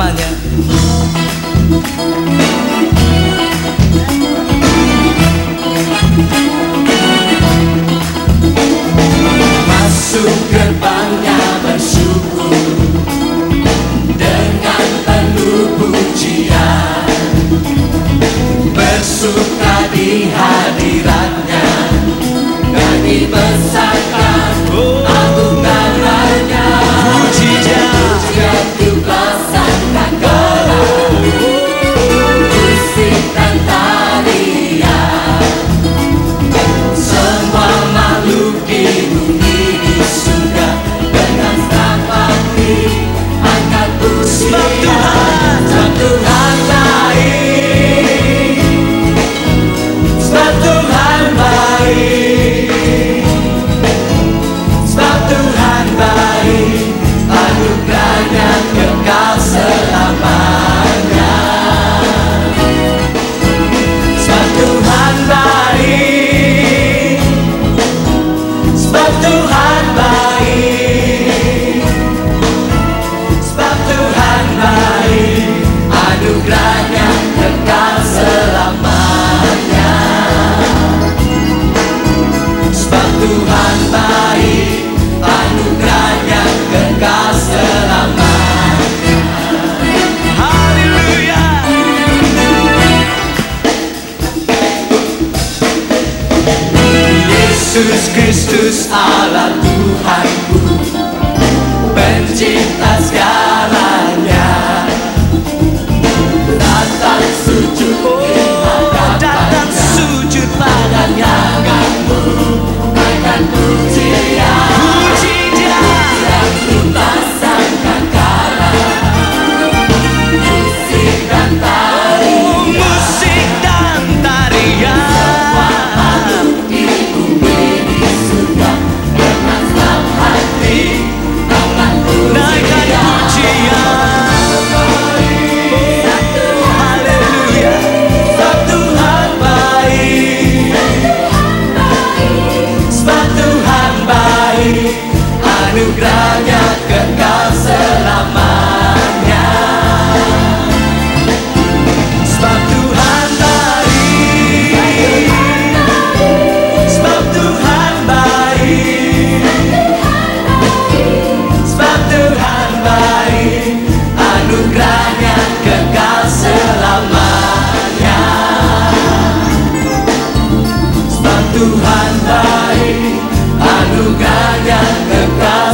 慢点。Tuhan baik anugerahnya kekal selama Yesus Kristus Allah Tuhanku. Pencipta segala Tuhan baik, anugerahnya kekal.